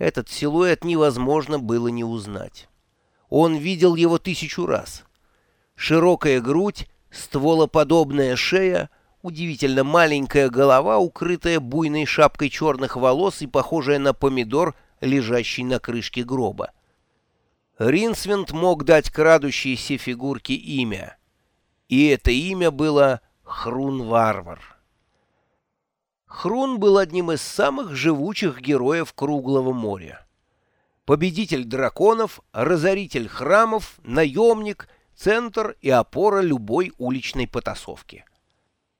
Этот силуэт невозможно было не узнать. Он видел его тысячу раз. Широкая грудь, стволоподобная шея, удивительно маленькая голова, укрытая буйной шапкой черных волос и похожая на помидор, лежащий на крышке гроба. Ринсвинд мог дать крадущейся фигурке имя. И это имя было Хрун-Варвар. Хрун был одним из самых живучих героев Круглого моря. Победитель драконов, разоритель храмов, наемник, центр и опора любой уличной потасовки.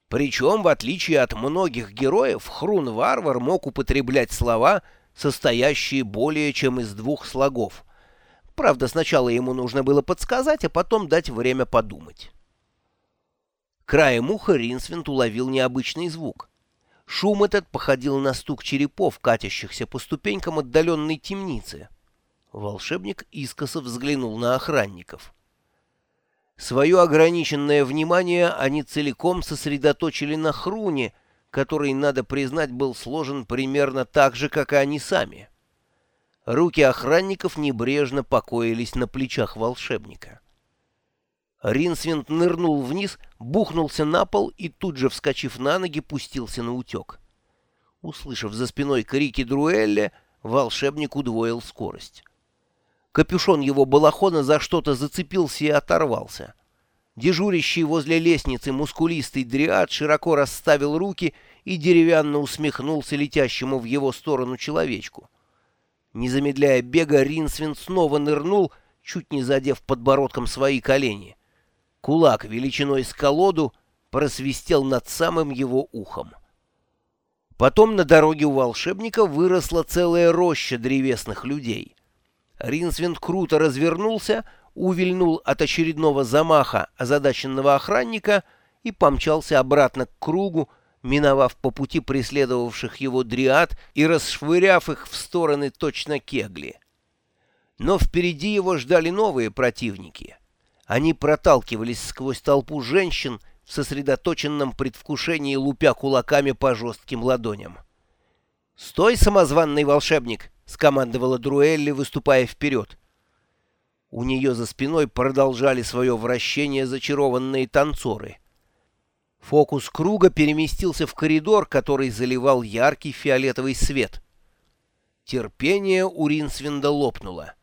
Причем, в отличие от многих героев, Хрун-Варвар мог употреблять слова, состоящие более чем из двух слогов. Правда, сначала ему нужно было подсказать, а потом дать время подумать. Краем уха Ринсвинд уловил необычный звук. Шум этот походил на стук черепов, катящихся по ступенькам отдаленной темницы. Волшебник искоса взглянул на охранников. Свое ограниченное внимание они целиком сосредоточили на Хруне, который, надо признать, был сложен примерно так же, как и они сами. Руки охранников небрежно покоились на плечах волшебника. Ринсвинд нырнул вниз, бухнулся на пол и тут же, вскочив на ноги, пустился на утек. Услышав за спиной крики Друэлля, волшебник удвоил скорость. Капюшон его балахона за что-то зацепился и оторвался. Дежурящий возле лестницы мускулистый дриад широко расставил руки и деревянно усмехнулся летящему в его сторону человечку. Не замедляя бега, Ринсвин снова нырнул, чуть не задев подбородком свои колени. Кулак величиной с колоду просвистел над самым его ухом. Потом на дороге у волшебника выросла целая роща древесных людей. Ринсвинд круто развернулся, увильнул от очередного замаха озадаченного охранника и помчался обратно к кругу, миновав по пути преследовавших его дриад и расшвыряв их в стороны точно кегли. Но впереди его ждали новые противники — они проталкивались сквозь толпу женщин в сосредоточенном предвкушении лупя кулаками по жестким ладоням. «Стой, самозванный волшебник!» — скомандовала Друэлли, выступая вперед. У нее за спиной продолжали свое вращение зачарованные танцоры. Фокус круга переместился в коридор, который заливал яркий фиолетовый свет. Терпение у Ринсвинда лопнуло.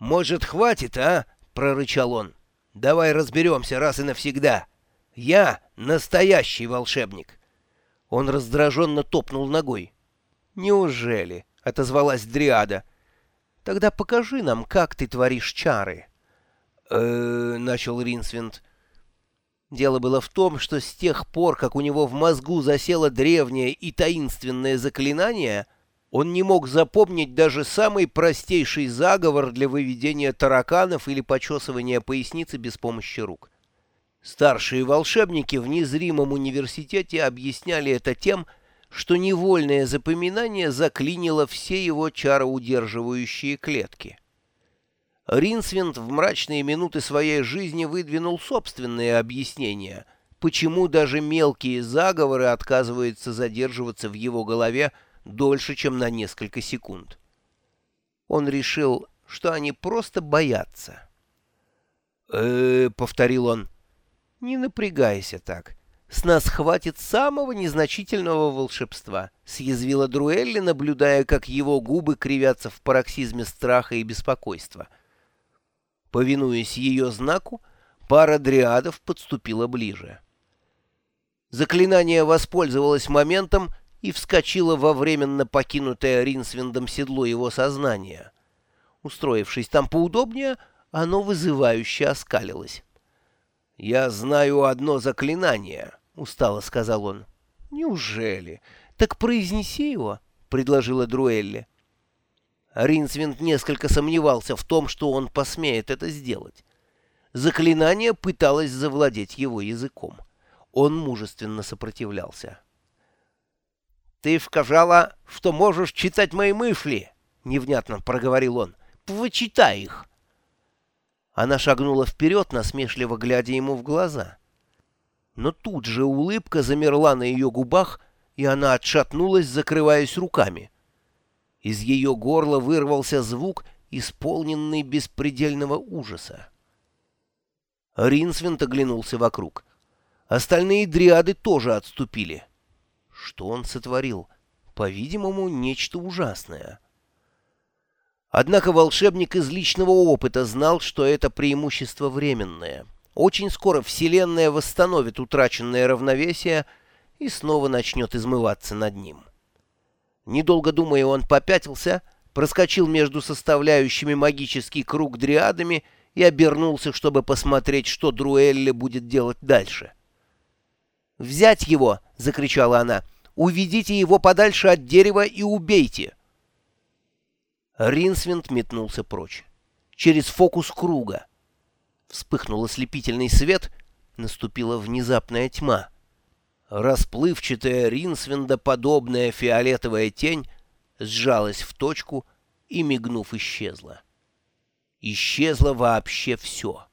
«Может, хватит, а?» — прорычал он. Давай разберемся раз и навсегда. Я настоящий волшебник. Он раздраженно топнул ногой. Неужели? — отозвалась Дриада. Тогда покажи нам, как ты творишь чары. э начал Ринсвинд. Дело было в том, что с тех пор, как у него в мозгу засело древнее и таинственное заклинание — он не мог запомнить даже самый простейший заговор для выведения тараканов или почесывания поясницы без помощи рук. Старшие волшебники в незримом университете объясняли это тем, что невольное запоминание заклинило все его чароудерживающие клетки. Ринсвинд в мрачные минуты своей жизни выдвинул собственные объяснения, почему даже мелкие заговоры отказываются задерживаться в его голове дольше, чем на несколько секунд. Он решил, что они просто боятся. э, повторил он. «Не напрягайся так. С нас хватит самого незначительного волшебства», — съязвила Друэлли, наблюдая, как его губы кривятся в пароксизме страха и беспокойства. Повинуясь ее знаку, пара дриадов подступила ближе. Заклинание воспользовалось моментом и вскочила во временно покинутое Ринсвиндом седло его сознания. Устроившись там поудобнее, оно вызывающе оскалилось. «Я знаю одно заклинание», — устало сказал он. «Неужели? Так произнеси его», — предложила Друэлли. Ринсвинд несколько сомневался в том, что он посмеет это сделать. Заклинание пыталось завладеть его языком. Он мужественно сопротивлялся. «Ты сказала, что можешь читать мои мысли!» — невнятно проговорил он. «Почитай их!» Она шагнула вперед, насмешливо глядя ему в глаза. Но тут же улыбка замерла на ее губах, и она отшатнулась, закрываясь руками. Из ее горла вырвался звук, исполненный беспредельного ужаса. Ринсвинд оглянулся вокруг. Остальные дриады тоже отступили. Что он сотворил? По-видимому, нечто ужасное. Однако волшебник из личного опыта знал, что это преимущество временное. Очень скоро Вселенная восстановит утраченное равновесие и снова начнет измываться над ним. Недолго думая, он попятился, проскочил между составляющими магический круг дриадами и обернулся, чтобы посмотреть, что Друэлли будет делать дальше. «Взять его!» — закричала она. «Уведите его подальше от дерева и убейте!» Ринсвинд метнулся прочь. Через фокус круга. Вспыхнул ослепительный свет, наступила внезапная тьма. Расплывчатая ринсвиндоподобная фиолетовая тень сжалась в точку и, мигнув, исчезла. Исчезло вообще все.